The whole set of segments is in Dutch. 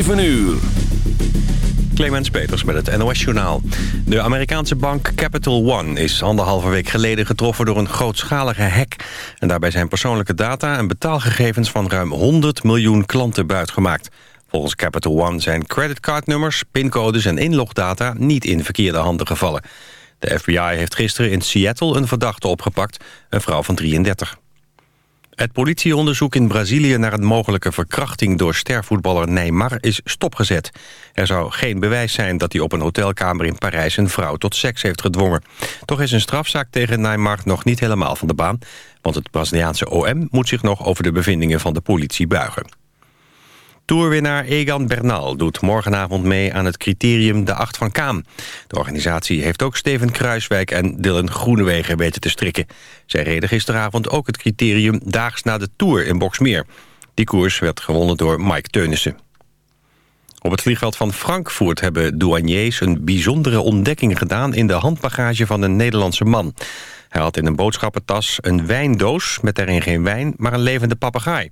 7 uur. Clemens Peters met het NOS-journaal. De Amerikaanse bank Capital One is anderhalve week geleden getroffen door een grootschalige hack. En daarbij zijn persoonlijke data en betaalgegevens van ruim 100 miljoen klanten buitgemaakt. Volgens Capital One zijn creditcardnummers, pincodes en inlogdata niet in verkeerde handen gevallen. De FBI heeft gisteren in Seattle een verdachte opgepakt, een vrouw van 33. Het politieonderzoek in Brazilië naar een mogelijke verkrachting door stervoetballer Neymar is stopgezet. Er zou geen bewijs zijn dat hij op een hotelkamer in Parijs een vrouw tot seks heeft gedwongen. Toch is een strafzaak tegen Neymar nog niet helemaal van de baan, want het Braziliaanse OM moet zich nog over de bevindingen van de politie buigen. Tourwinnaar Egan Bernal doet morgenavond mee aan het criterium De Acht van Kaam. De organisatie heeft ook Steven Kruiswijk en Dylan Groenewegen weten te strikken. Zij reden gisteravond ook het criterium daags na de Tour in Boksmeer. Die koers werd gewonnen door Mike Teunissen. Op het vliegveld van Frankfurt hebben douaniers een bijzondere ontdekking gedaan... in de handbagage van een Nederlandse man. Hij had in een boodschappentas een wijndoos met daarin geen wijn, maar een levende papegaai.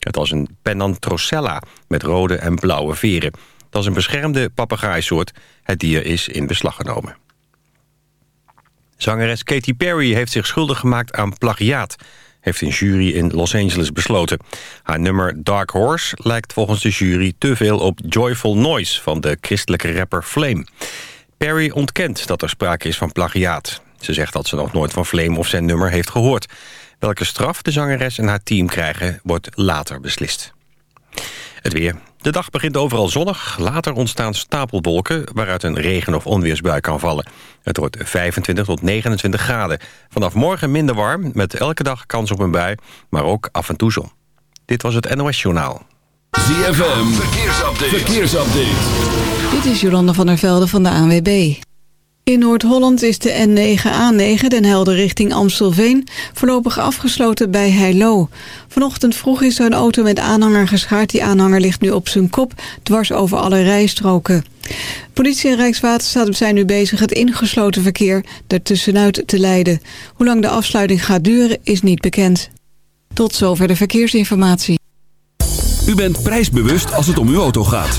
Het was een Pennantrocella met rode en blauwe veren. Dat is een beschermde papegaaisoort. Het dier is in beslag genomen. Zangeres Katy Perry heeft zich schuldig gemaakt aan plagiaat heeft een jury in Los Angeles besloten. Haar nummer Dark Horse lijkt volgens de jury te veel op Joyful Noise... van de christelijke rapper Flame. Perry ontkent dat er sprake is van plagiaat. Ze zegt dat ze nog nooit van Flame of zijn nummer heeft gehoord. Welke straf de zangeres en haar team krijgen, wordt later beslist. Het weer. De dag begint overal zonnig. Later ontstaan stapelwolken waaruit een regen- of onweersbui kan vallen. Het wordt 25 tot 29 graden. Vanaf morgen minder warm, met elke dag kans op een bui, maar ook af en toe zon. Dit was het NOS Journaal. ZFM, verkeersupdate. verkeersupdate. Dit is Jolanda van der Velde van de ANWB. In Noord-Holland is de N9A9 Den Helder richting Amstelveen voorlopig afgesloten bij Heilo. Vanochtend vroeg is er een auto met aanhanger geschaard. Die aanhanger ligt nu op zijn kop, dwars over alle rijstroken. Politie en Rijkswaterstaat zijn nu bezig het ingesloten verkeer ertussenuit te leiden. Hoe lang de afsluiting gaat duren is niet bekend. Tot zover de verkeersinformatie. U bent prijsbewust als het om uw auto gaat.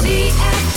ZFM.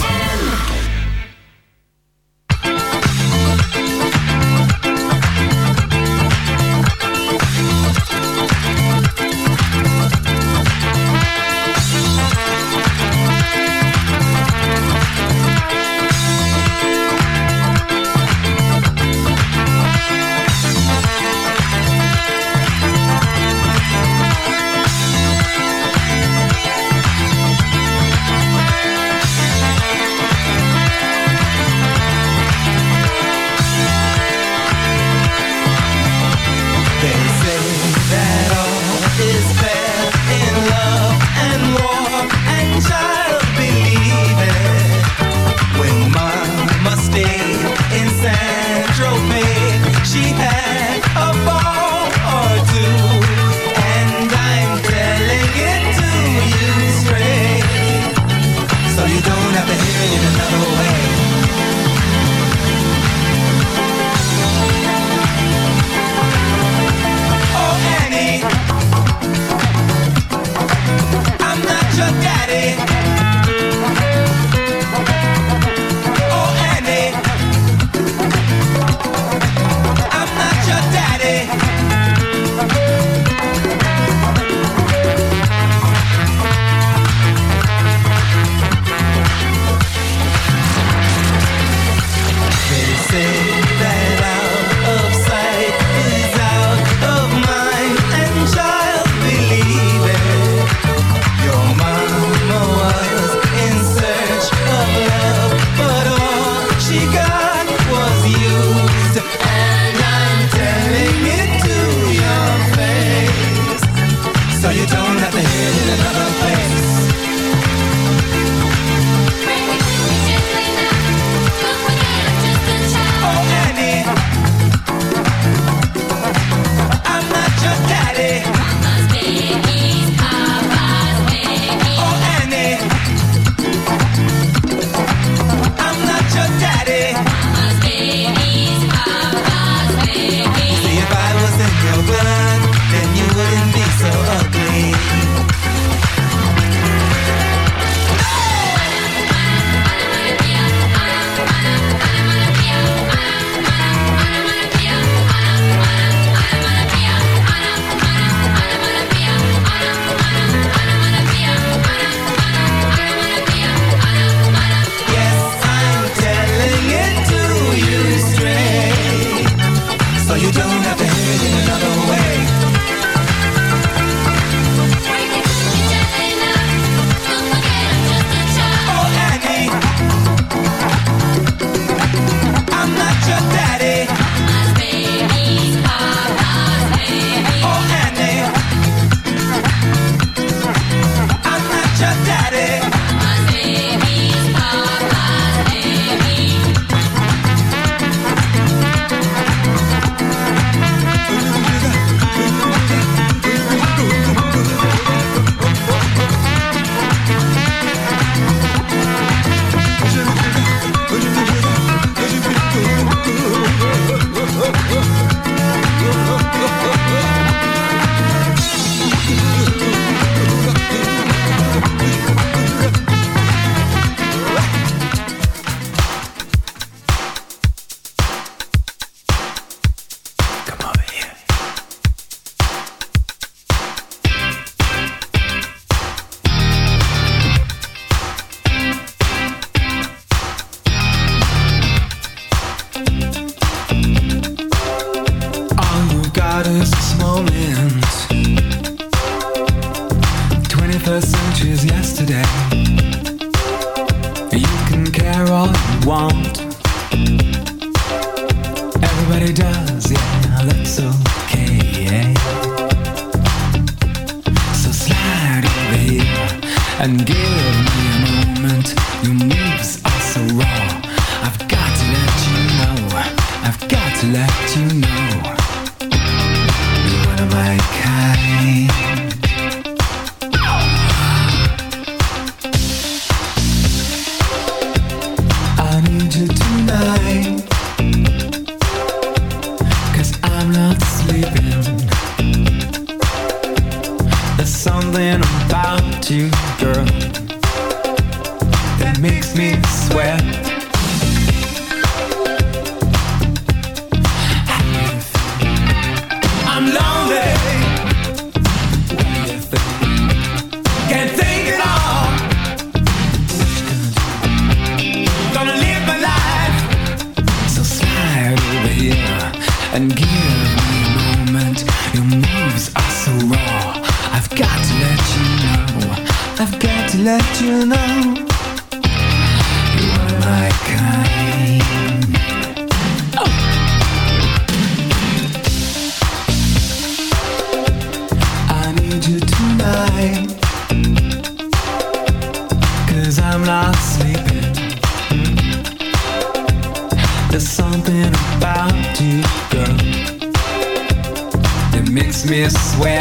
this way.